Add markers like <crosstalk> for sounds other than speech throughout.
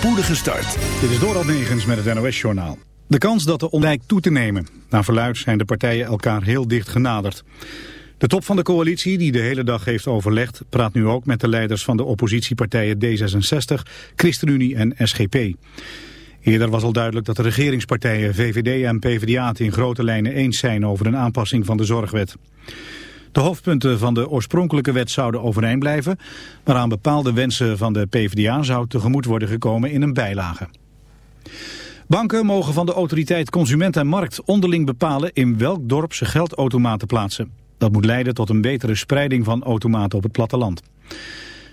spoedige start. Dit is Doral Negens met het NOS-journaal. De kans dat de onrijk toe te nemen. Naar verluid zijn de partijen elkaar heel dicht genaderd. De top van de coalitie, die de hele dag heeft overlegd... praat nu ook met de leiders van de oppositiepartijen D66, ChristenUnie en SGP. Eerder was al duidelijk dat de regeringspartijen VVD en PvdA... het in grote lijnen eens zijn over een aanpassing van de zorgwet. De hoofdpunten van de oorspronkelijke wet zouden overeind blijven, maar aan bepaalde wensen van de PvdA zou tegemoet worden gekomen in een bijlage. Banken mogen van de autoriteit Consument en Markt onderling bepalen in welk dorp ze geldautomaten plaatsen. Dat moet leiden tot een betere spreiding van automaten op het platteland.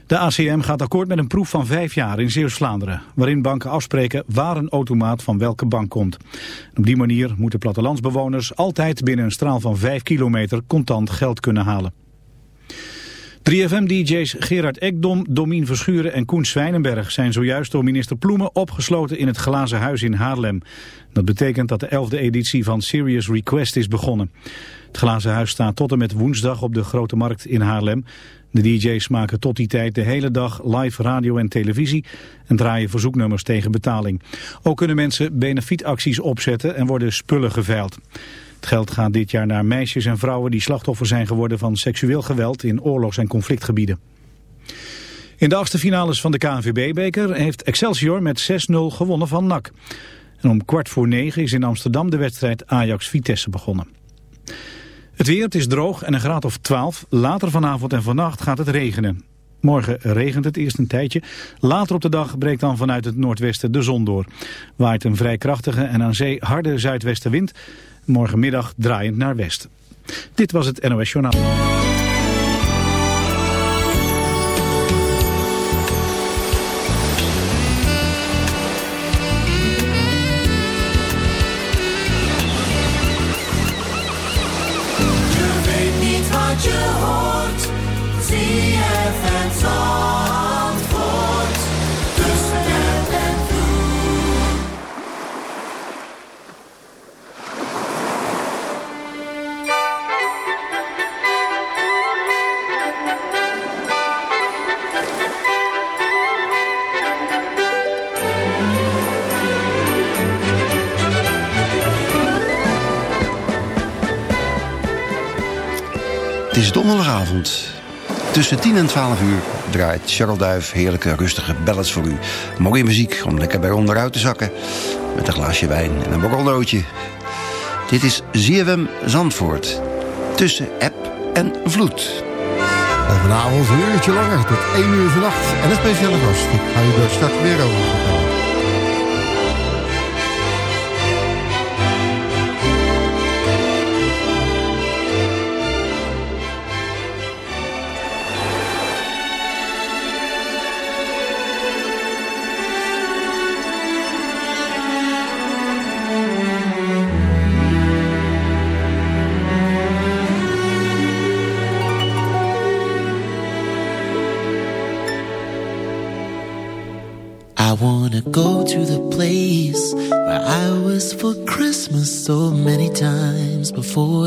De ACM gaat akkoord met een proef van vijf jaar in Zeeuws-Vlaanderen... waarin banken afspreken waar een automaat van welke bank komt. Op die manier moeten plattelandsbewoners altijd binnen een straal van vijf kilometer contant geld kunnen halen. 3FM-dj's Gerard Ekdom, Domien Verschuren en Koen Zwijnenberg zijn zojuist door minister Ploemen opgesloten in het Glazen Huis in Haarlem. Dat betekent dat de 11e editie van Serious Request is begonnen. Het Glazen Huis staat tot en met woensdag op de Grote Markt in Haarlem. De DJ's maken tot die tijd de hele dag live radio en televisie en draaien verzoeknummers tegen betaling. Ook kunnen mensen benefietacties opzetten en worden spullen geveild. Het geld gaat dit jaar naar meisjes en vrouwen die slachtoffer zijn geworden van seksueel geweld in oorlogs- en conflictgebieden. In de achtste finales van de KNVB-beker heeft Excelsior met 6-0 gewonnen van NAC. En om kwart voor negen is in Amsterdam de wedstrijd Ajax-Vitesse begonnen. Het weer, het is droog en een graad of 12. Later vanavond en vannacht gaat het regenen. Morgen regent het eerst een tijdje. Later op de dag breekt dan vanuit het noordwesten de zon door. Waait een vrij krachtige en aan zee harde zuidwestenwind. Morgenmiddag draaiend naar west. Dit was het NOS Journaal. Tussen 10 en 12 uur draait Charles Duif heerlijke rustige ballads voor u. Mooie muziek om lekker bij onderuit te zakken. Met een glaasje wijn en een borrelnootje. Dit is ZFM Zandvoort. Tussen app en vloed. En vanavond een uurtje langer, tot 1 uur vannacht. En een speciale gast. Ik ga u daar straks weer over vertellen.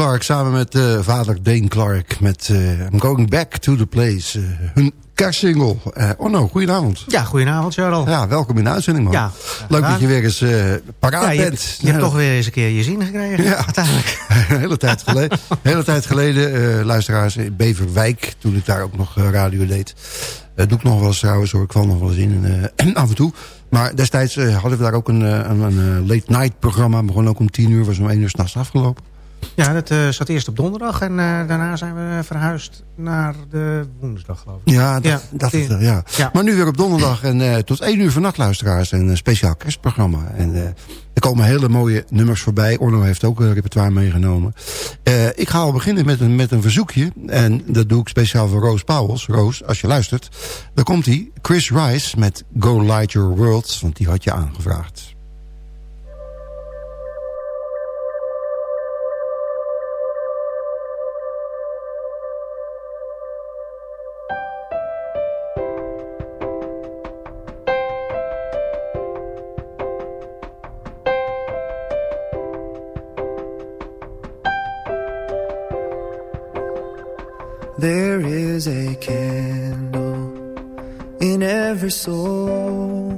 Clark samen met eh, vader Dane Clark met eh, I'm Going Back to the Place. eh, hun kerstsingle. Eh oh no, goedenavond. Ja, goedenavond Charles. Ja, welkom in de uitzending man. Ja, Leuk dat je weer eens paraat Ja, je, bent. je hebt toch weer eens een keer je zin gekregen, Ja. uiteindelijk. <laughs> een hele tijd geleden, hele tijd geleden luisteraars in Beverwijk, toen ik daar ook nog radio deed. Eh doe ik nog wel eens trouwens hoor, ik val nog wel eens in <clears throat> af en toe. Maar destijds hadden we daar ook een, een, een late night programma. Begon ook om tien uur, was om één uur s'nachts afgelopen. Ja, dat eh, zat eerst op donderdag en eh, daarna zijn we verhuisd naar de woensdag, geloof ik. Ja, dat, Ja, dat die- het, ja. ja. Maar nu weer op donderdag en eh, tot één uur vannacht luisteraars. Een speciaal kerstprogramma. En er komen hele mooie nummers voorbij. Orno heeft ook een repertoire meegenomen. Ik ga al beginnen met een, met een verzoekje. En dat doe ik speciaal voor Roos Pauwels. Roos, als je luistert. Dan komt hij. Chris Rice met Go Light Your World. Want die had je aangevraagd. There is a candle in every soul,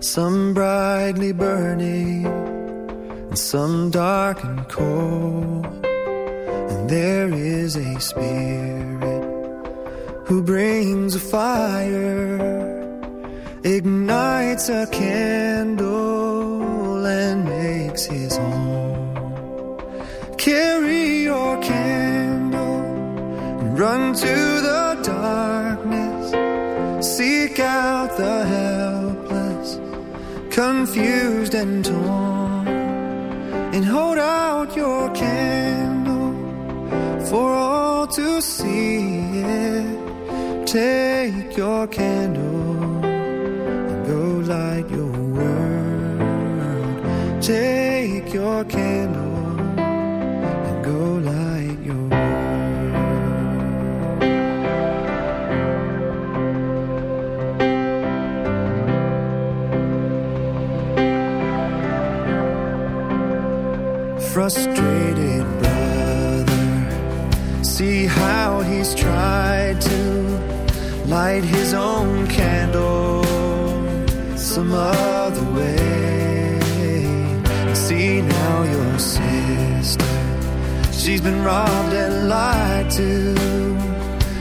some brightly burning, and some dark and cold. And there is a spirit who brings a fire, ignites a candle, and makes his home. Carry your candle and run to the darkness. Seek out the helpless, confused and torn. And hold out your candle for all to see it. Take your candle and go light your world. Take your candle Frustrated brother, see how he's tried to light his own candle some other way. See now your sister, she's been robbed and lied to,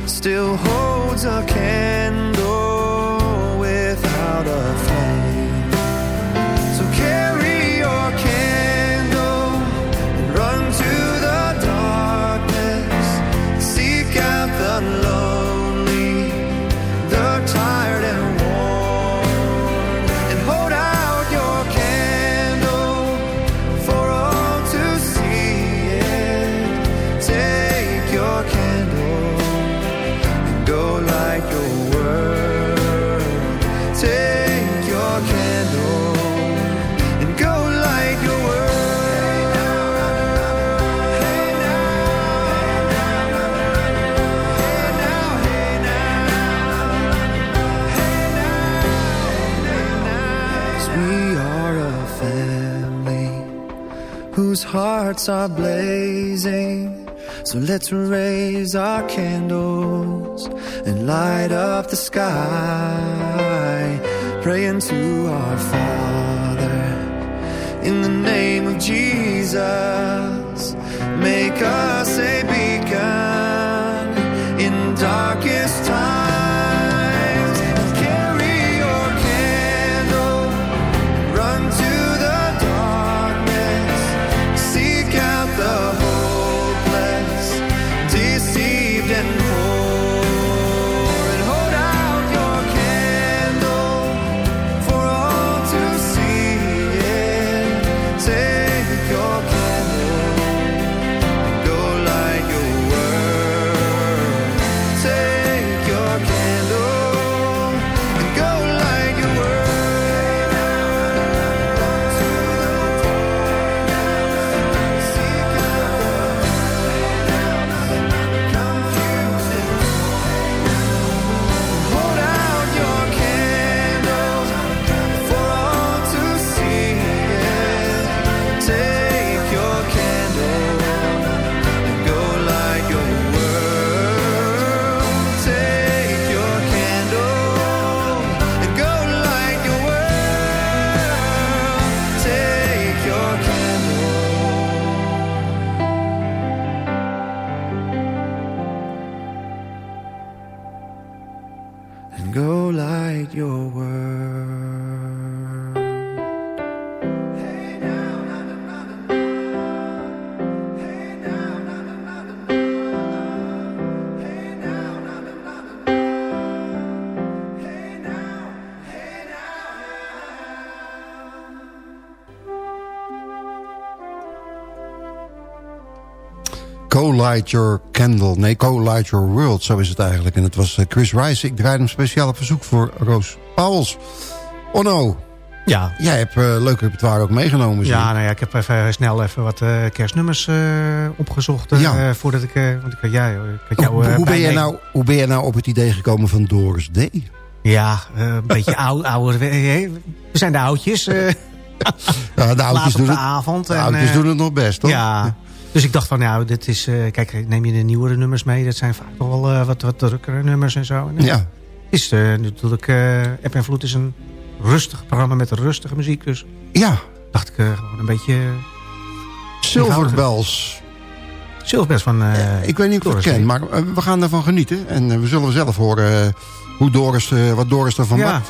still holds a candle without a whose hearts are blazing. So let's raise our candles and light up the sky, praying to our Father in the name of Jesus. Make us a beacon in darkest times. Go Light Your Candle. Nee, Go Light Your World, zo is het eigenlijk. En het was eh, Chris Rice. Ik draaide hem speciaal op verzoek voor Roos Pauwels. Onno, Ja, jij hebt uh, leuk repertoire ook meegenomen. ja, nou ja, ik heb even snel even wat eh, kerstnummers eh, opgezocht. eh, Ja. voordat ik... eh, want ik had, ja, ik had jou, hoe, eh, hoe, ben jij nou, hoe ben jij nou op het idee gekomen van Doris D? Ja, eh, een beetje <laughs> oud, ouder. We we zijn de oudjes. eh Ja, de oudjes, doen de het, avond. de en, oudjes eh, doen het nog best, toch? Ja, dus ik dacht van, nou, dit is... eh, kijk, neem je de nieuwere nummers mee. Dat zijn vaak toch wel eh, wat, wat drukkere nummers en zo. En, eh, Ja. Het is natuurlijk... App en Vloed is een rustig programma met rustige muziek. Dus ja, dacht ik gewoon een beetje... Bells. Silverbest van... Ik weet niet of je het D. maar we gaan ervan genieten. En we zullen zelf horen hoe Doris, wat Doris ervan ja, maakt.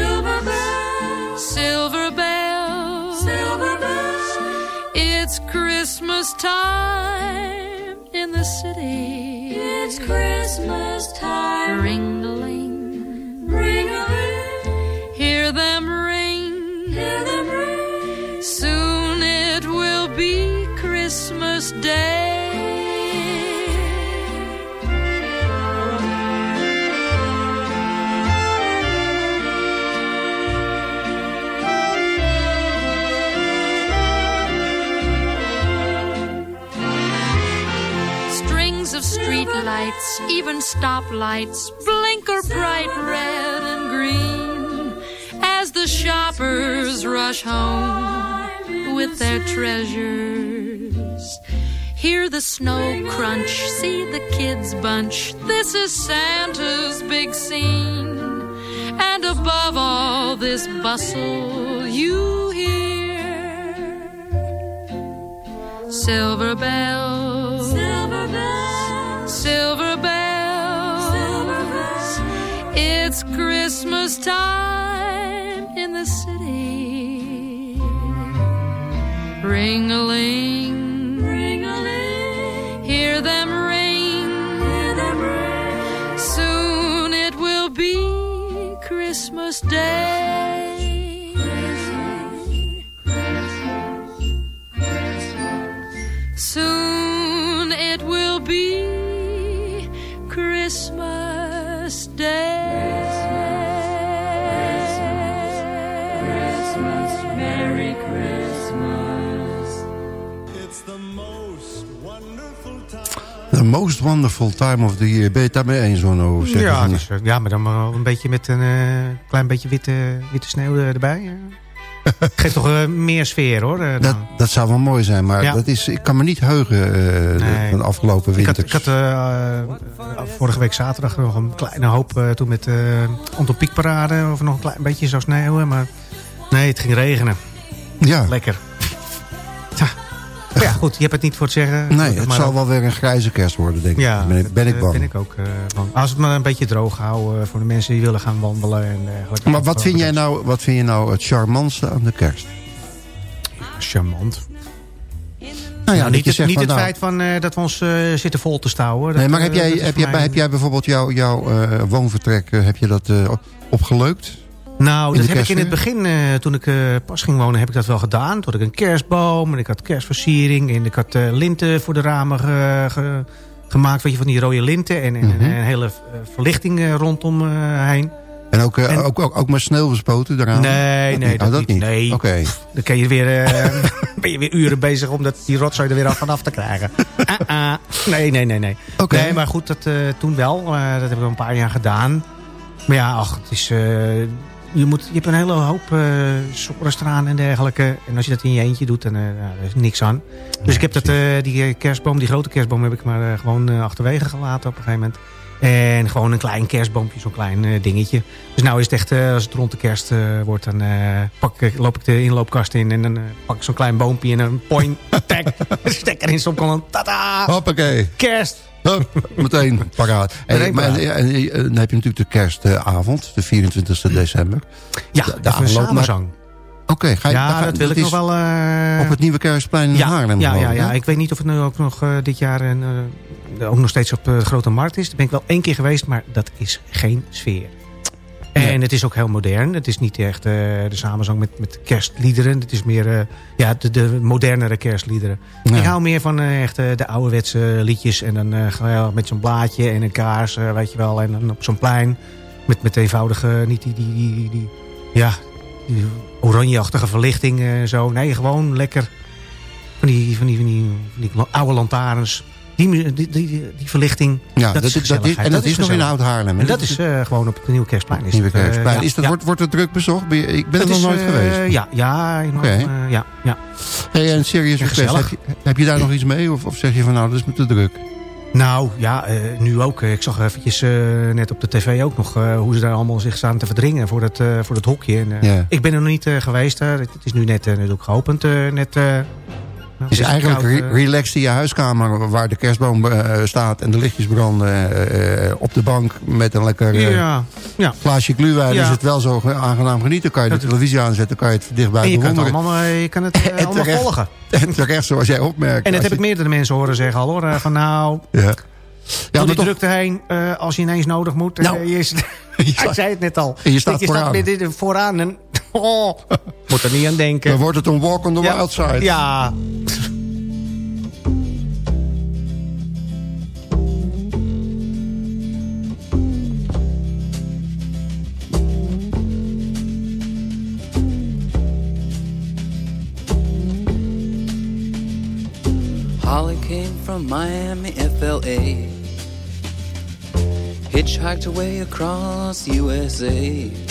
Christmas time in the city. It's Christmas time. Ring a ling. Ring a ling. Hear them ring. Hear them ring. Soon it will be Christmas Day. Lights, even stoplights, blinker bright red and green as the shoppers rush home with their treasures. Hear the snow crunch, see the kids bunch. This is Santa's big scene. And above all this bustle, you hear silver bells, It's Christmas time in the city. Ring a ling, ring a ling. Hear them ring, hear them ring. Soon it will be Christmas Day. Most wonderful time of the year. Ben je het daarmee eens, Onno? Ja, dus, eh, ja, maar dan wel een beetje met een eh, klein beetje witte, witte sneeuw eh, erbij. eh. <laughs> Geeft toch meer sfeer hoor. dat, dat zou wel mooi zijn, maar Ja. dat is, ik kan me niet heugen Nee. van de afgelopen Ik had, winters. ik had vorige week zaterdag nog een kleine hoop toen met uh, Anton Pieckparade. Of nog een klein beetje zou sneeuwen. Maar nee, het ging regenen. ja, Lekker. <laughs> Ja. Maar ja, goed, je hebt het niet voor het zeggen. nee, het Maar zal ook- wel weer een grijze kerst worden, denk ik. Ja, ben, ik- dat, ben ik eh, bang. Ben ik ook eh, bang. Als het maar een beetje droog houden voor de mensen die willen gaan wandelen. En dergelijke. maar wat vind, jij nou, wat vind je nou het charmantste aan de kerst? Charmant. Nou Nou, dat niet het, niet van, het nou, feit van, eh, dat we ons eh, zitten vol te stouwen. Nee, maar heb eh, jij, heb, jij, heb jij bijvoorbeeld jouw jouw eh, woonvertrek, eh, heb je dat eh, opgeleukt? Nou, dat heb ik in het begin, eh, toen ik eh, pas ging wonen, heb ik dat wel gedaan. Toen had ik een kerstboom en ik had kerstversiering en ik had eh, linten voor de ramen ge- ge- gemaakt. Weet je, van die rode linten en, en Mhm. een hele eh, verlichting rondom heen. En ook, En- ook, ook, ook maar sneeuw eraan? Nee, nee, Oh, dat, dat niet. Nee, Oké. dan kan je weer, <laughs> ben je weer uren bezig om dat, die rotzooi er weer af vanaf te krijgen. Ah, ah. Nee, nee, nee, nee. Oké. Nee, maar goed, dat, toen wel. Dat heb ik al een paar jaar gedaan. Maar ja, ach, het is... je, moet, je hebt een hele hoop uh, en dergelijke. En als je dat in je eentje doet, dan uh, er is niks aan. Dus ik heb dat, uh, die kerstboom, die grote kerstboom, heb ik maar uh, gewoon achterwege gelaten op een gegeven moment. En gewoon een klein kerstboompje, zo'n klein dingetje. Dus nou is het echt, als het rond de kerst wordt, dan pak, ik, loop ik de inloopkast in... en dan pak ik zo'n klein boompje en een point, tag, <laughs> stekker in stop, dan tada! Hoppakee. Kerst! Hup, meteen paraat. En, maar, en, en, en, dan heb je natuurlijk de kerstavond, de 24 december. Ja, de, de samenzang. Oké, okay, ga je Ja, dat wil ik nog wel... Uh... Op het Nieuwe Kerstplein in ja, Haarlem. Ja, ja, ja, ik weet niet of het nu ook nog uh, dit jaar... en uh, ook nog steeds op Grote Markt is. Daar ben ik wel één keer geweest, maar dat is geen sfeer. En het is ook heel modern. Het is niet echt uh, de samenzang met, met kerstliederen. Het is meer uh, ja, de, de modernere kerstliederen. Ja. Ik hou meer van uh, echt de ouderwetse liedjes. En dan met zo'n blaadje en een kaars, weet je wel. En dan op zo'n plein. Met, met eenvoudige, niet die, die, die, die ja, die oranjeachtige verlichting en zo. Nee, gewoon lekker van die, van die, van die, van die oude lantaarns. Die, die, die, die, verlichting, ja, dat, dat, is dat is, En dat, dat is, is nog in Oud-Haarlem. En dat is uh, gewoon op het Nieuwe Kerstplein. Is Nieuwe het, Kerstplein. Uh, is dat, ja. wordt, wordt het druk bezocht? Ik ben er nog nooit uh, geweest. Ja, ja, okay. ja, ja. Hey, en Request, heb je, heb je daar nog iets mee? Of, of zeg je van nou, dat is me te druk? Nou, ja, uh, nu ook. Ik zag eventjes uh, net op de tv ook nog uh, hoe ze daar allemaal zich staan te verdringen voor dat, voor dat hokje. En. Ik ben er nog niet geweest. het is nu net natuurlijk geopend. net, het is eigenlijk koud, re relaxed in je huiskamer waar de kerstboom staat en de lichtjes branden op de bank met een lekker ja, ja. glaasje gluwijn. Ja. Is het wel zo aangenaam genieten. Kan je de televisie aanzetten, kan je het dichtbij en je bewonderen. Kan het allemaal, je kan het <laughs> en allemaal terecht, volgen. <laughs> En terecht zoals jij opmerkt. En dat heb je... ik meerdere mensen horen zeggen al hoor. Van nou, ja. Ja, die toch... drukte heen uh, als je ineens nodig moet. Nou, uh, je is, <laughs> je staat, hij zei het net al. Je staat je vooraan. staat vooraan en oh, moet er niet aan denken. Dan wordt het een walk on the ja. wild side. Ja. Holly came from Miami, FLA. hitchhiked her way across USA.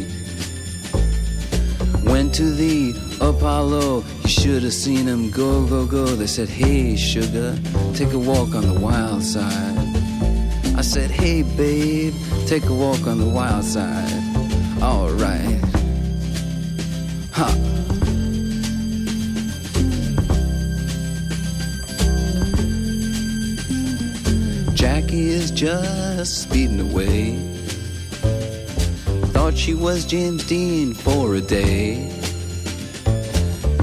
To the Apollo, you should have seen him go, go, go. They said, Hey, sugar, take a walk on the wild side. I said, Hey, babe, take a walk on the wild side. Alright. Ha. Jackie is just speeding away. Thought she was James Dean for a day.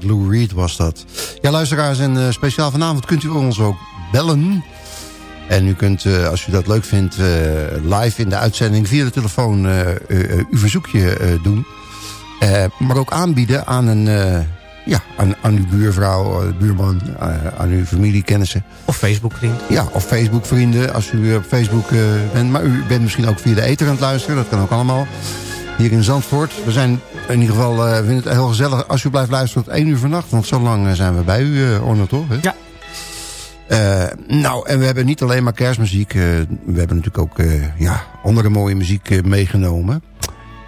Lou Reed was dat. Ja, luisteraars, en uh, speciaal vanavond kunt u ons ook bellen. En u kunt, uh, als u dat leuk vindt, uh, live in de uitzending via de telefoon uw verzoekje doen. maar ook aanbieden aan, een, ja, aan, aan uw buurvrouw, buurman, aan uw familiekennissen. Of Facebook-vrienden. Ja, of Facebook-vrienden, als u op Facebook bent. Maar u bent misschien ook via de ether aan het luisteren, dat kan ook allemaal. Hier in Zandvoort. We zijn in ieder geval, uh, vind het heel gezellig als u blijft luisteren tot 1 uur vannacht. Want zo lang zijn we bij u, uh, toch? Hè? Ja. Uh, nou, en we hebben niet alleen maar kerstmuziek. we hebben natuurlijk ook ja, andere mooie muziek meegenomen.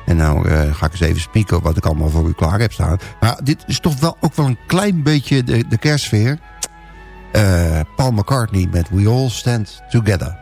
En nou ga ik eens even spieken wat ik allemaal voor u klaar heb staan. Maar dit is toch wel ook wel een klein beetje de, de kerstsfeer. Paul McCartney met We All Stand Together.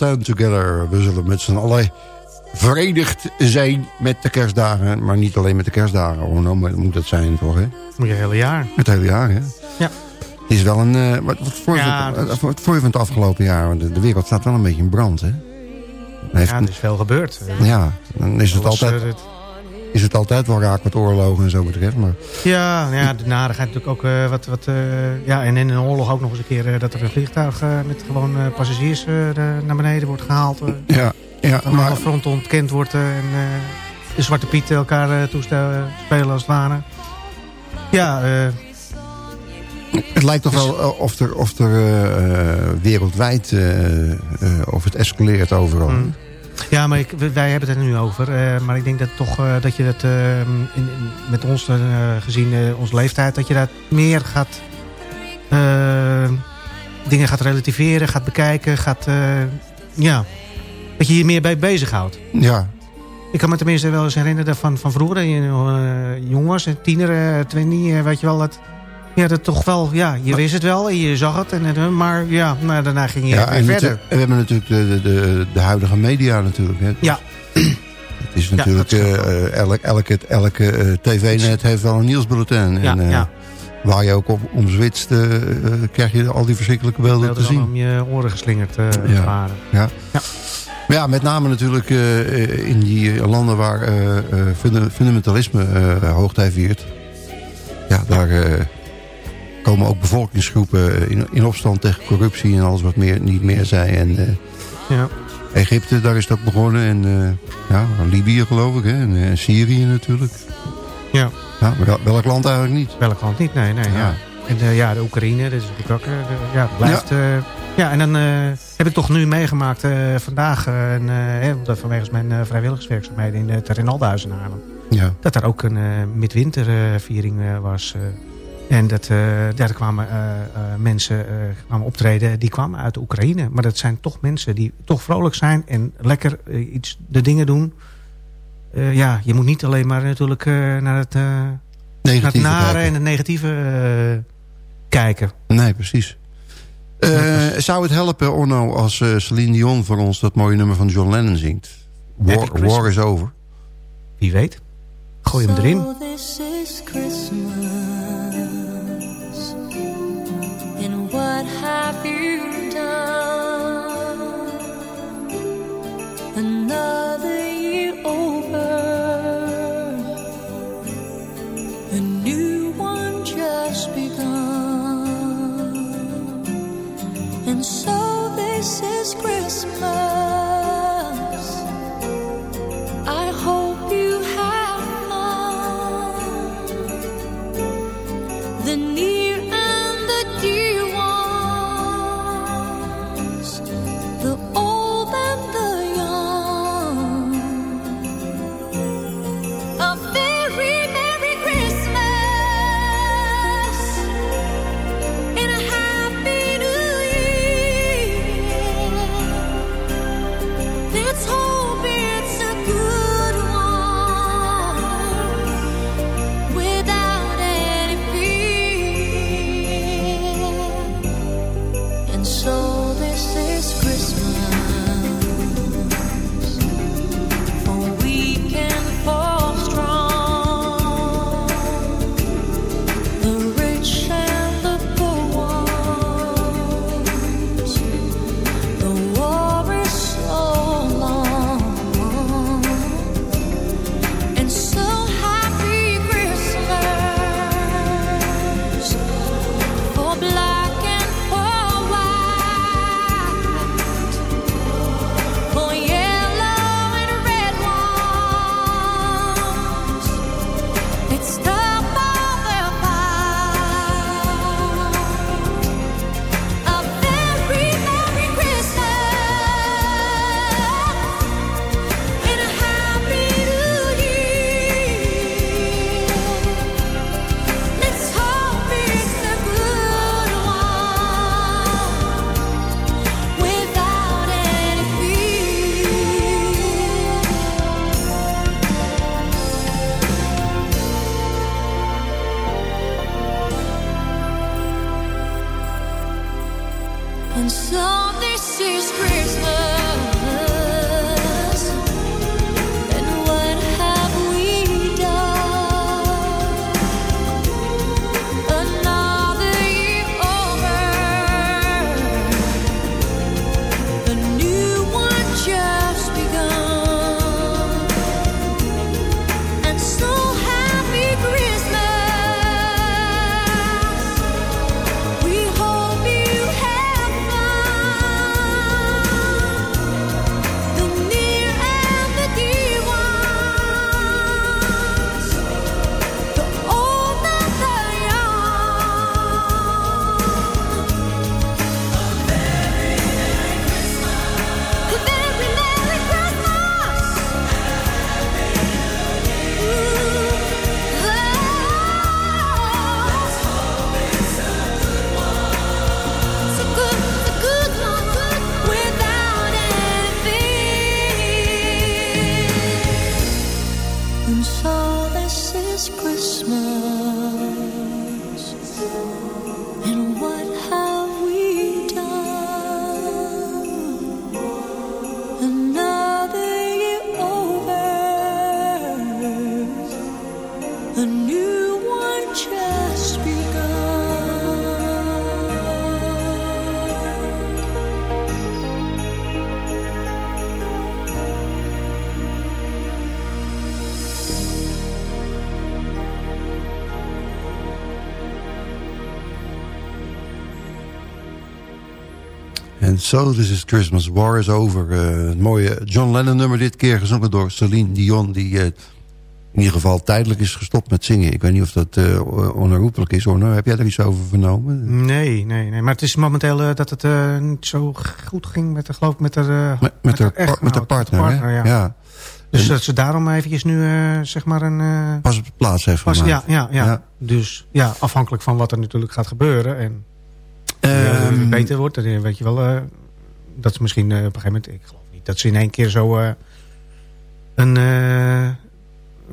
Stand together. We zullen met z'n allen verenigd zijn met de kerstdagen. Maar niet alleen met de kerstdagen. Oh, nou moet dat zijn toch, hè? Moet je het hele jaar. Het hele jaar, hè? Ja. Het is wel een... eh, wat, wat, voor je Ja, van, dat is- wat voor je van het afgelopen jaar? Want de, de wereld staat wel een beetje in brand, hè? Heeft, Ja, ja, er is veel gebeurd. Eh, dan is het, altijd, eh, het- is het altijd wel raak wat oorlogen en zo betreft. Maar Ja, nou ja, de narigheid natuurlijk ook eh, wat... wat eh, ja, en in een oorlog ook nog eens een keer eh, dat er een vliegtuig met gewoon passagiers naar beneden wordt gehaald. eh, ja, ja aan alle maar fronten ontkend wordt en de Zwarte Piet elkaar toespelen als het ware. Ja, het lijkt toch wel of er, of er wereldwijd... of het escaleert overal. Mm. Ja, maar ik, wij hebben het er nu over. eh, maar ik denk dat toch eh, dat je dat eh, in, in- met ons eh, gezien onze leeftijd, dat je dat meer gaat eh, dingen gaat relativeren, gaat bekijken, gaat ja, dat je hier meer bij bezighoudt. Ja, Ik kan me tenminste wel eens herinneren van, van vroeger, je jong was, tiener, twintig, weet je wel, dat, ja, dat toch wel, ja, je wist het wel en je zag het, en, maar ja, nou, daarna ging je ja en, verder. en we hebben natuurlijk de, de, de, de huidige media natuurlijk. Hè. Ja. Het is natuurlijk, eh, elk, elke, elke eh, tv-net heeft wel een nieuwsbulletin. Ja, en, eh, ja. Waar je ook op om zwitst, eh, krijg je al die verschrikkelijke beelden te zien. om je oren geslingerd eh Ja. Ja. Ja. Maar ja, met name natuurlijk in die landen waar funda- fundamentalisme hoogtij viert. Ja, daar komen ook bevolkingsgroepen in, in opstand tegen corruptie en alles wat meer, niet meer zij. En eh, Ja. Egypte, daar is dat begonnen. En eh, ja, Libië geloof ik. Hè? En eh, Syrië natuurlijk. Ja. Ja, wel- welk land eigenlijk niet? Welk land niet? Nee, nee. Ja. Ja. En eh, ja, de Oekraïne, dat is natuurlijk ook... eh, ja, blijft... Ja. ja, en dan eh, heb ik toch nu meegemaakt eh, vandaag... eh, en, eh, vanwege mijn eh, vrijwilligerswerkzaamheden in het Rinaldenhuis in Haarlem... Ja. dat daar ook een eh, midwinterviering eh, was... eh. en dat, eh, daar kwamen eh, eh, mensen eh, kwamen optreden, die kwamen uit de Oekraïne. Maar dat zijn toch mensen die toch vrolijk zijn en lekker eh, iets, de dingen doen. Eh, ja, je moet niet alleen maar natuurlijk eh, naar het... eh, naar het Negatieve nare kijken. en het negatieve eh, kijken. Nee, precies. Eh, zou het helpen, Orno, als eh, Celine Dion voor ons dat mooie nummer van John Lennon zingt? War, is over. Wie weet. Gooi hem erin. So En So This Is Christmas, War is Over. Eh, het mooie John Lennon nummer dit keer gezongen door Celine Dion... die uh, in ieder geval tijdelijk is gestopt met zingen. Ik weet niet of dat uh, onherroepelijk is. Hoor. Nou, heb jij daar iets over vernomen? Nee, nee, nee. maar het is momenteel dat het niet zo goed ging met, de, geloof ik, met, de, met, met, met, haar, met haar partner. partner ja. ja. Dus dat ze daarom eventjes nu zeg maar een... pas op de plaats heeft pas, ja, ja, ja, ja. Dus ja, afhankelijk van wat er natuurlijk gaat gebeuren... En, um, beter wordt. Dan weet je wel, uh, dat is misschien uh, op een gegeven moment... Ik geloof niet dat ze in één keer zo een, een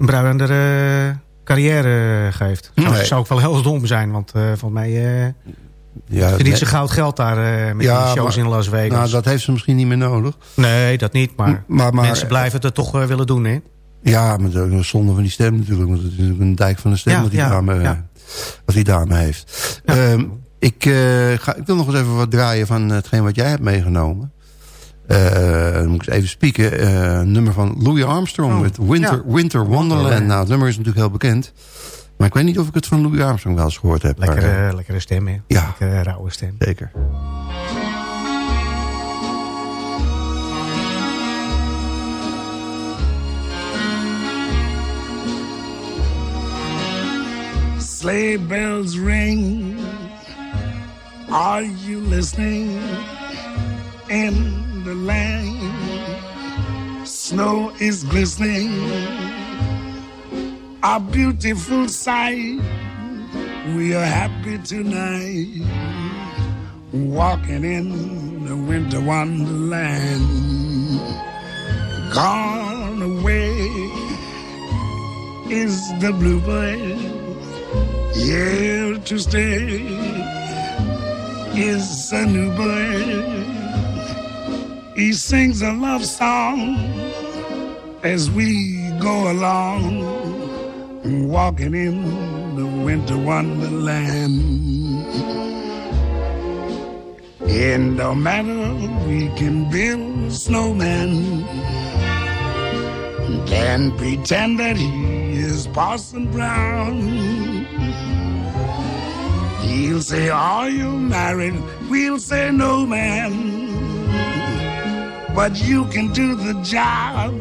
bruinendere carrière geeft. Nee. Zou, ook wel heel dom zijn, want volgens mij... Ja, verdient nee. ze goud geld daar met ja, die shows maar, in Las Vegas. Nou, dat heeft ze misschien niet meer nodig. Nee, dat niet. Maar, maar, maar mensen blijven het toch willen doen, hè? Ja, maar ook zonde van die stem natuurlijk. Want het is een dijk van de stem ja, wat, die ja, dame, wat die dame heeft. Um, ik, uh, ga, ik wil nog eens even wat draaien van hetgeen wat jij hebt meegenomen. Uh, dan moet ik eens even spieken. Uh, nummer van Louis Armstrong oh, met Winter, ja. Winter Wonderland. Nou, het nummer is natuurlijk heel bekend. Maar ik weet niet of ik het van Louis Armstrong wel eens gehoord heb. Lekkere, maar, lekkere stem, hè? Ja. Lekkere rauwe stem. Zeker. Sleigh bells ring Are you listening? In the lane, snow is glistening, a beautiful sight. We are happy tonight, walking in the winter wonderland. Gone away is the bluebird, here to stay is a new bird. He sings a love song as we go along, walking in the winter wonderland. In no matter we can build a snowman, can pretend that he is Parson Brown He'll say, Are you married? We'll say, No, man. But you can do the job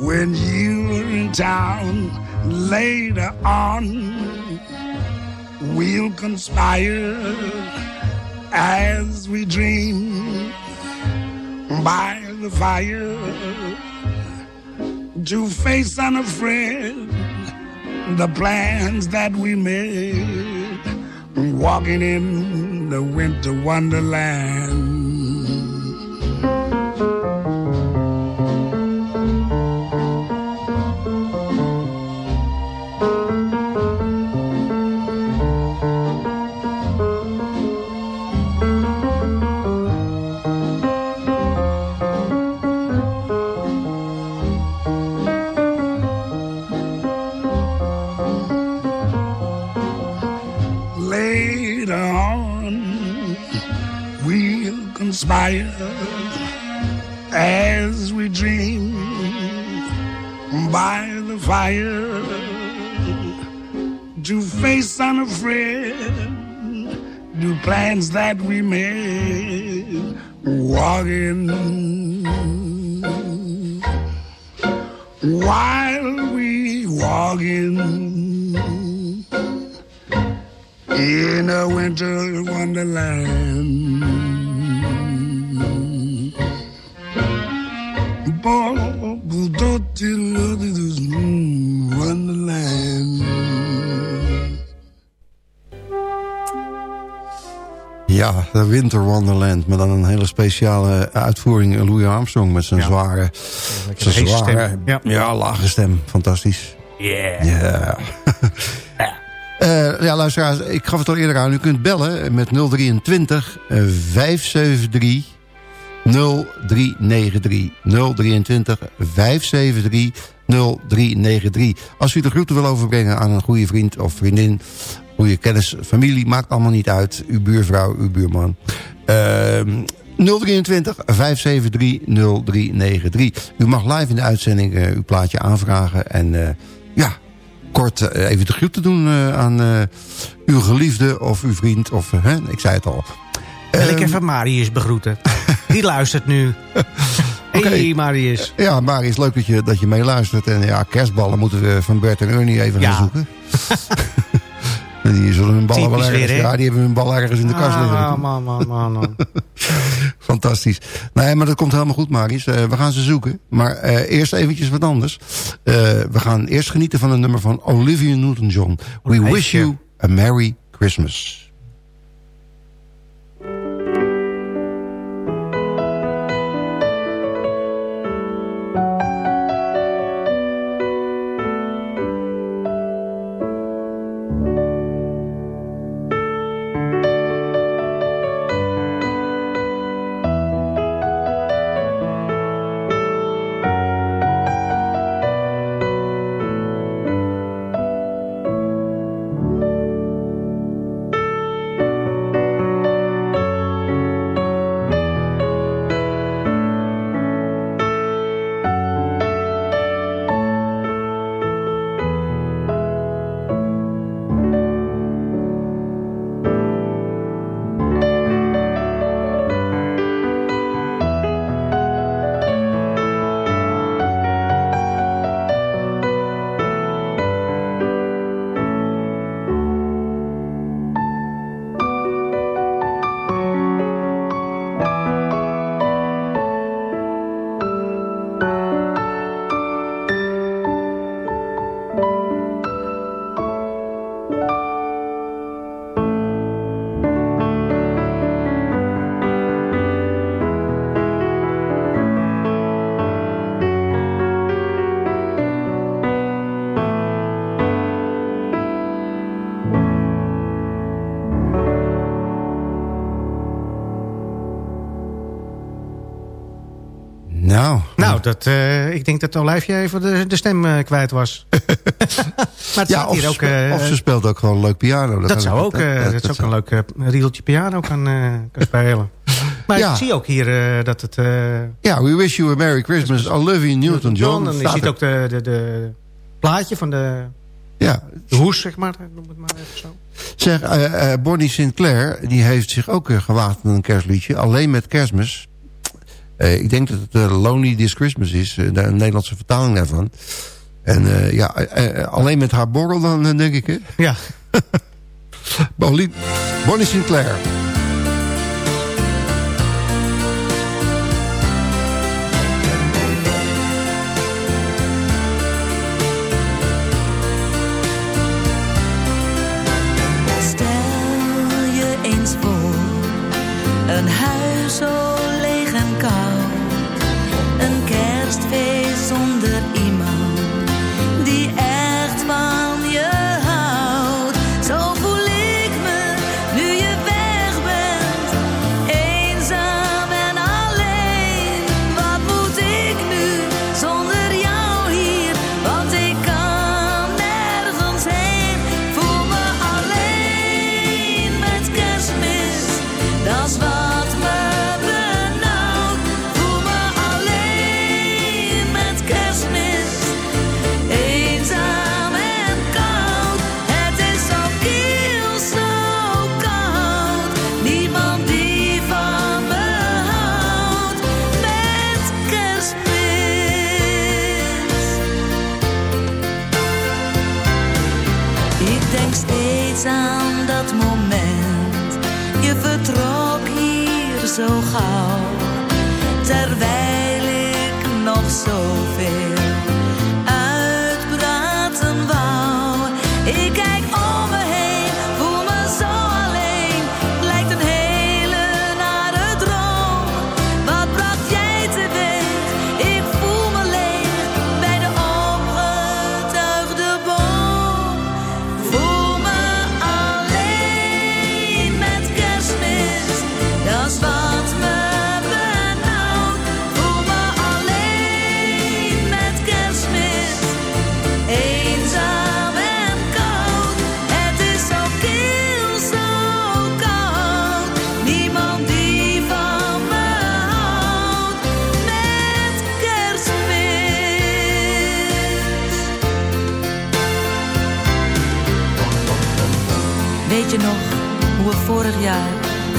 when you're in town. Later on, we'll conspire as we dream by the fire to face unafraid the plans that we made walking in the winter wonderland. Plans that we made walking while we walking in a winter wonderland Ja, de Winter Wonderland. Maar dan een hele speciale uitvoering. Louis Armstrong met zijn zware, zijn zware stem. Ja. ja. lage stem. Fantastisch. Yeah. Ja. <laughs> uh, ja, luisteraars, ik gaf het al eerder aan. U kunt bellen met 023 573 0393. 023 573 0393. Als u de groeten wil overbrengen aan een goede vriend of vriendin... goede kennis, familie, maakt allemaal niet uit. Uw buurvrouw, uw buurman. Uh, 023 573 0393. U mag live in de uitzending uh, uw plaatje aanvragen. En uh, ja, kort uh, even de groeten doen aan uw geliefde of uw vriend. Of, ik zei het al. Wil ik Ehm, even Marius begroeten. Die luistert nu. <laughs> Hey Marius. Ja, Marius, leuk dat je, dat je meeluistert. En ja, kerstballen moeten we van Bert en Ernie even Ja. gaan zoeken. <laughs> En die zullen hun ballen wel ergens, weer, ja, die hebben hun bal ergens in de kast liggen. Ah, man, man, man. <laughs> Fantastisch. Nee, maar dat komt helemaal goed, Marius. Eh, we gaan ze zoeken. Maar eh, eerst eventjes wat anders. Eh, we gaan eerst genieten van een nummer van Olivia Newton-John. We wish you a Merry Christmas. Nou, dat, eh, ik denk dat Olijfje even de, de stem eh, kwijt was. <laughs> maar het ja, of, hier ook... eh, of ze speelt ook gewoon leuk piano. dat, zou ook, dat, dat zou ook zou- een leuk riedeltje piano kan, kan <laughs> spelen. Maar Ja. ik zie ook hier dat het... Ja, we wish you a Merry Christmas. Olivia Newton-John. En je ziet ook de, de, de plaatje van de, Ja, de hoes, zeg maar. Noem het maar even zo. Zeg, Bonnie Sinclair, die heeft zich ook gewaagd met een kerstliedje. Alleen met kerstmis. Eh, ik denk dat het eh, Lonely This Christmas is. eh, een Nederlandse vertaling daarvan. En eh, ja, eh, eh, alleen met haar borrel dan, eh, denk ik, hè? Ja. <laughs> Bonnie, Bonnie Sinclair. Dat moment. Je vertrok hier zo gauw. Terwijl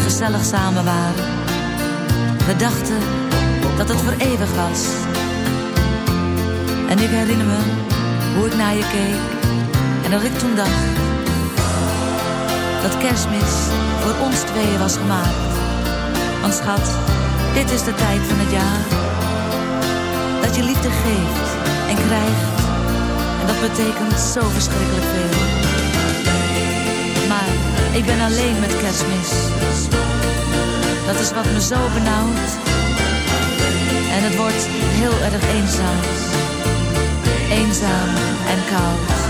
Gezellig samen waren. We dachten dat het voor eeuwig was. En ik herinner me hoe ik naar je keek. En dat ik toen dacht dat kerstmis voor ons tweeën was gemaakt. Want schat, dit is de tijd van het jaar. Dat je liefde geeft en krijgt. En dat betekent zo verschrikkelijk veel. Ik ben alleen met kerstmis. Dat is wat me zo benauwt. En het wordt heel erg eenzaam. Eenzaam en koud.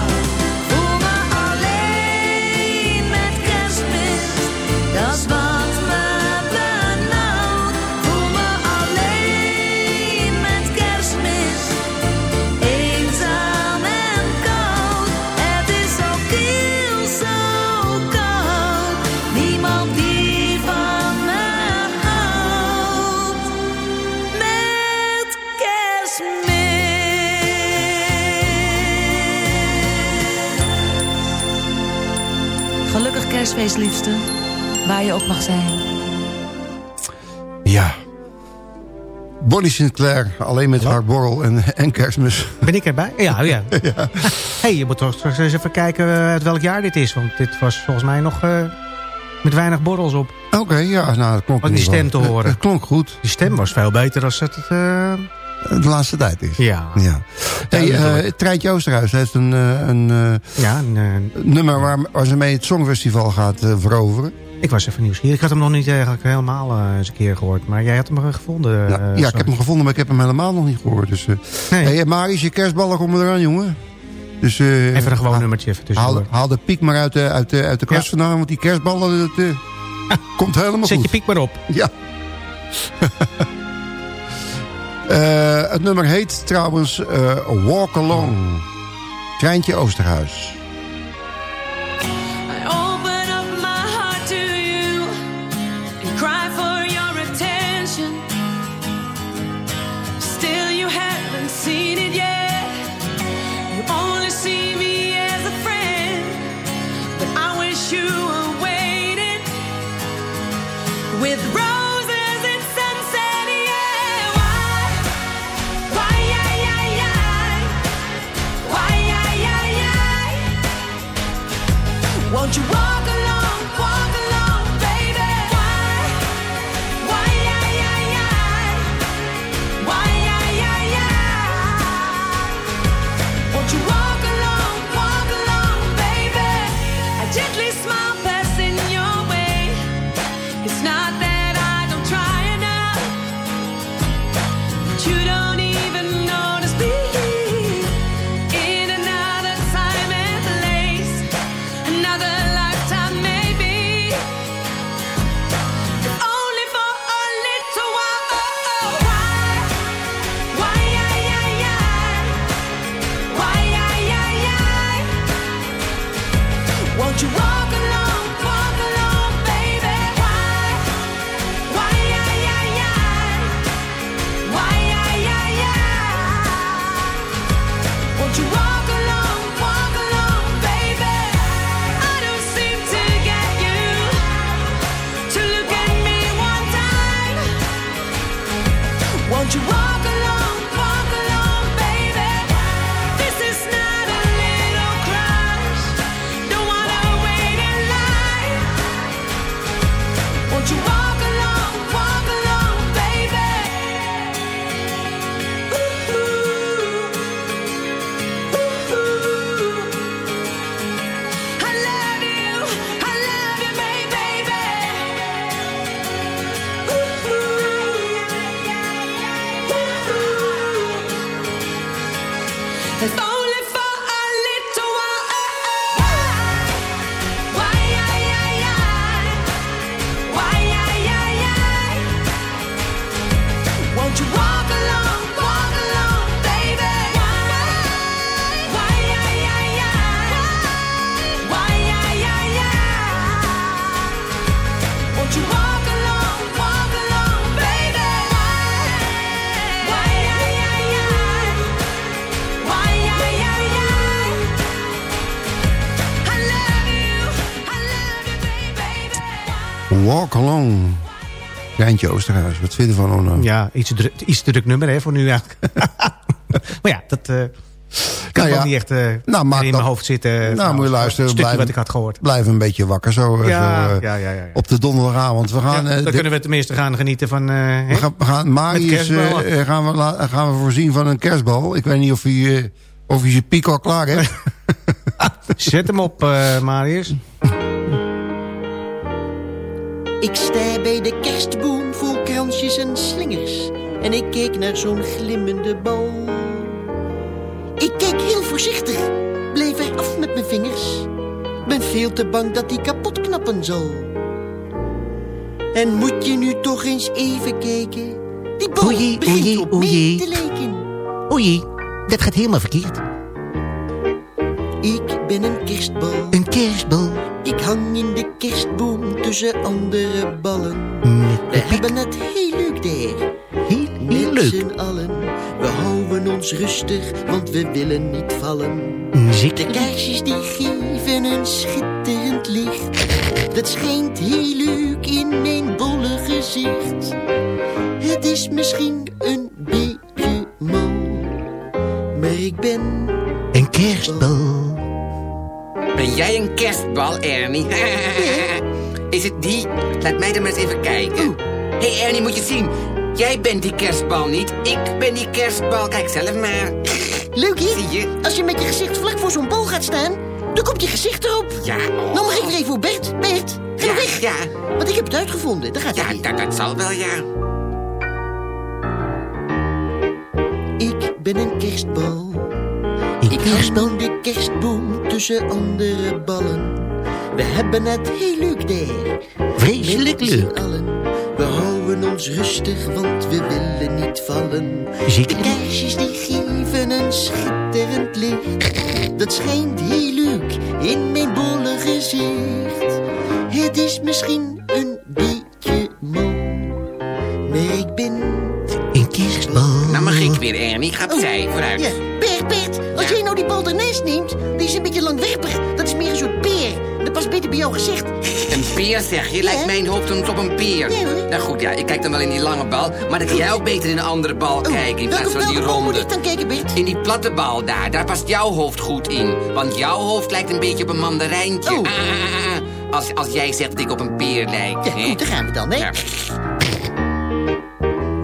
Liefste. Waar je ook mag zijn. Ja. Bonnie Sinclair, alleen met haar borrel en, en kerstmis. Ben ik erbij? Ja, <laughs> ja. hey, je moet toch straks eens even kijken eh, uit welk jaar dit is. Want dit was volgens mij nog eh, met weinig borrels op. Oké, ja, nou, dat klonk Om die stem te geval- horen. Het, klonk goed. Die stem was veel beter dan het... eh, De laatste tijd is. ja. Ja. Hey, eh Treintje Oosterhuis heeft een, eh, een eh, ja een, eh, nummer waar, waar ze mee het Songfestival gaat eh, veroveren. ik was even nieuwsgierig. Ik had hem nog niet eigenlijk helemaal eh, eens een keer gehoord. Maar jij had hem gevonden. Ja, eh, ja, ik heb hem gevonden, maar ik heb hem helemaal nog niet gehoord. Dus, eh Nee. hey, Marius, je kerstballen komen eraan, jongen. Dus, eh, Even een gewoon haal- nummertje even Haal, haal de piek maar uit de, uit de, uit de kast Ja. vandaan, want die kerstballen, dat eh, <laughs> komt helemaal Zet goed. je piek maar op. Ja. <laughs> Eh, het nummer heet trouwens eh, Walk Along. Treintje Oosterhuis. You walk Along. Geintje Oosterhuis, wat vind je van Onno? Ja, iets te, druk, iets druk nummer hè, voor nu eigenlijk. <laughs> maar ja, dat eh kan Nou ja. niet echt eh, Nou, in dat- mijn hoofd zitten. Nou, trouwens. moet je luisteren. Blijf- wat ik had gehoord. Blijf een beetje wakker zo, Ja, zo, ja, ja, op de donderdagavond. We gaan, dan de- kunnen we tenminste gaan genieten van... we gaan, we gaan Marius gaan, we, la- gaan we voorzien van een kerstbal. Ik weet niet of hij, eh, of hij zijn piek al klaar heeft. <laughs> Zet hem op, Marius. <laughs> Ik sta bij de kerstboom vol kransjes en slingers. En ik keek naar zo'n glimmende bal. Ik keek heel voorzichtig, bleef er af met mijn vingers. Ben veel te bang dat die kapot knappen zal. En moet je nu toch eens even kijken? Die bal begint oei, op oei. mij te lijken. Oei, dat gaat helemaal verkeerd. Ik ben een kerstbal. Een kerstbal. Ik hang in de kerstboom tussen andere ballen. We hebben het heel leuk daar. Heel, heel Met leuk. z'n allen. We houden ons rustig, want we willen niet vallen. Zeker. De kaarsjes die geven een schitterend licht. Dat schijnt heel leuk in mijn bolle gezicht. Het is misschien een beetje mal. Maar ik ben Een kerstbal. Ben jij een kerstbal, Ernie? <laughs> Is het die? Laat mij er maar eens even kijken. Hé hey Ernie, moet je zien. Jij bent die kerstbal niet. Ik ben die kerstbal. Kijk zelf maar. Leuk, hè? Zie je? Als je met je gezicht vlak voor zo'n bal gaat staan, dan komt je gezicht erop. Ja, oh. Nou mag ik er even voor Bert. Bert, ga Ja, weg. ja. Want ik heb het uitgevonden. Daar gaat Ja, dat, dat zal wel, ja. Ik ben een kerstbal. Ik hang de kerstboom tussen andere ballen. We hebben het heel leuk daar. Vreselijk leuk. allen. We houden ons rustig, want we willen niet vallen. Zeker. De kaarsjes die geven een schitterend licht. Dat schijnt heel leuk in mijn bolle gezicht. Het is misschien een beetje mal. Maar ik ben... Een kerstbal. Nou mag ik weer, Ernie. Ga opzij, vooruit. Ja, Nou ernaast neemt, die is een beetje langwerpig. Dat is meer een soort peer. Dat past beter bij jouw gezicht. Een peer, zeg je? Lijkt mijn hoofd dan op een peer. Hoor. Nou goed, ja, ik kijk dan wel in die lange bal. Maar dan kan jij ook beter in een andere bal kijken in plaats van die ronde. ik dan kijken, Bert? In die platte bal daar, daar past jouw hoofd goed in. Want jouw hoofd lijkt een beetje op een mandarijntje. Oh. Ah, ah, ah. Als, als jij zegt dat ik op een peer lijk. Ja, goed, daar gaan we dan, hè? Ja.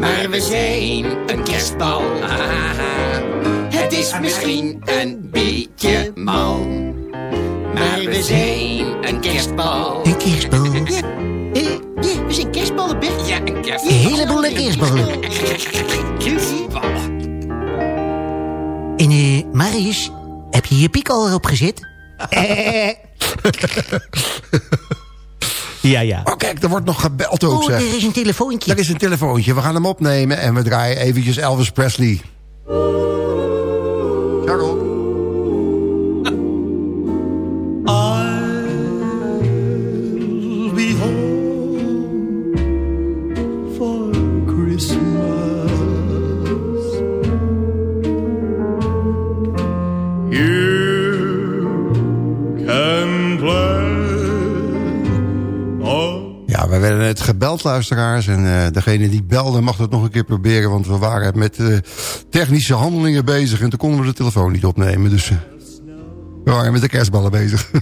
Maar we zijn een kerstbal. Haha. Het is misschien een beetje mal. Maar we zijn een kerstbal. Een kerstbal. Ja, eh, ja, we zijn kerstballen, Bert. Ja, een Een kerstbal. heleboel kerstballen. Kerstbal. En eh, Marius, heb je je piek al opgezet? <laughs> <laughs> Ja, ja. Oh, kijk, er wordt nog gebeld ook, Oh, zeg. er is een telefoontje. Er is een telefoontje. We gaan hem opnemen en we draaien eventjes Elvis Presley. Gebeld, luisteraars. En eh, degene die belde mag het nog een keer proberen. Want we waren met eh, technische handelingen bezig. En toen konden we de telefoon niet opnemen. Dus eh, we waren met de kerstballen bezig. <laughs>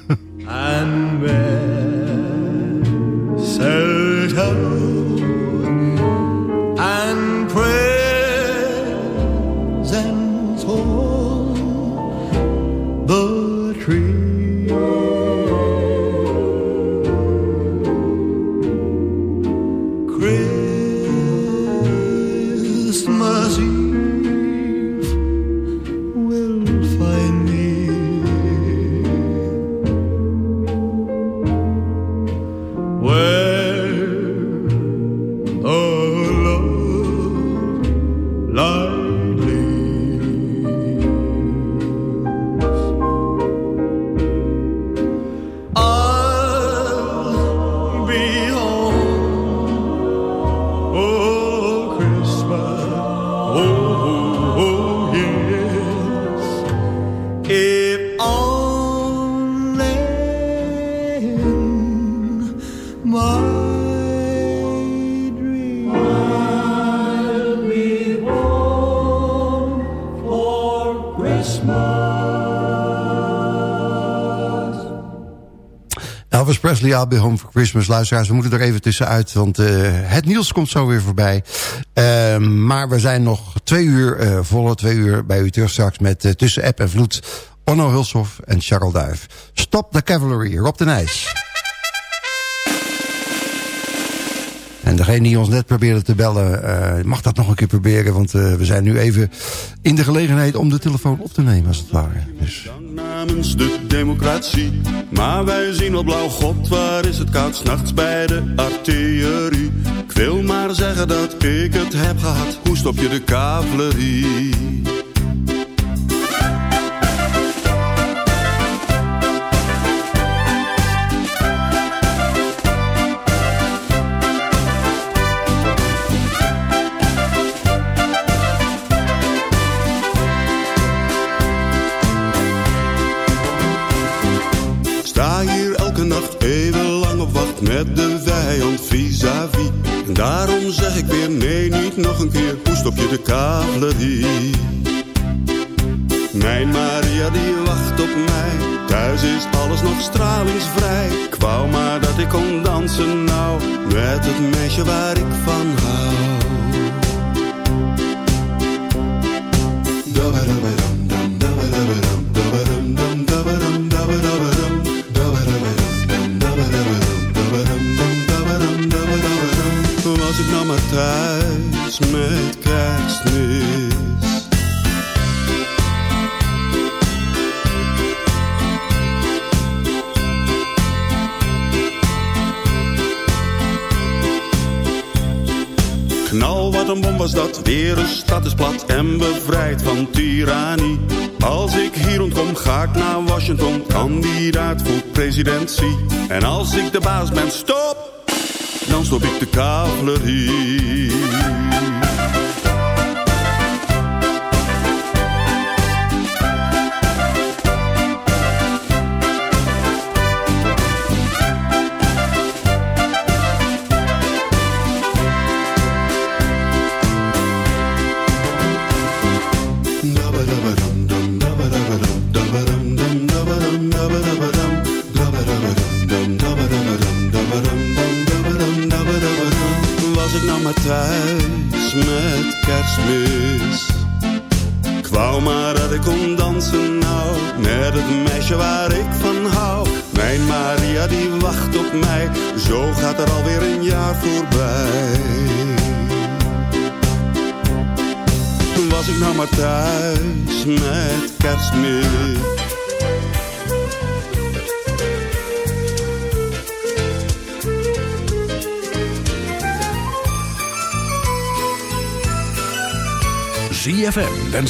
Home for Christmas. Luisteraars, we moeten er even tussenuit, want uh, het nieuws komt zo weer voorbij. Uh, maar we zijn nog twee uur, uh, volle twee uur bij u terug straks... met tussen app en vloed Onno Hulshoff en Charles Duif. Stop the Cavalry, Rob de Nijs. En degene die ons net probeerde te bellen, mag dat nog een keer proberen. Want we zijn nu even in de gelegenheid om de telefoon op te nemen, als het ware. Dus. De democratie, maar wij zien wel blauw. God, waar is het koud s'nachts bij de artillerie? Ik wil maar zeggen dat ik het heb gehad. Hoe stop je de cavalerie? Met het meisje waar ik van hou. Dat. Weer een stad is plat en bevrijd van tirannie. Als ik hier ontkom, ga ik naar Washington. Kandidaat voor presidentie. En als ik de baas ben, stop! Dan stop ik de cavalerie.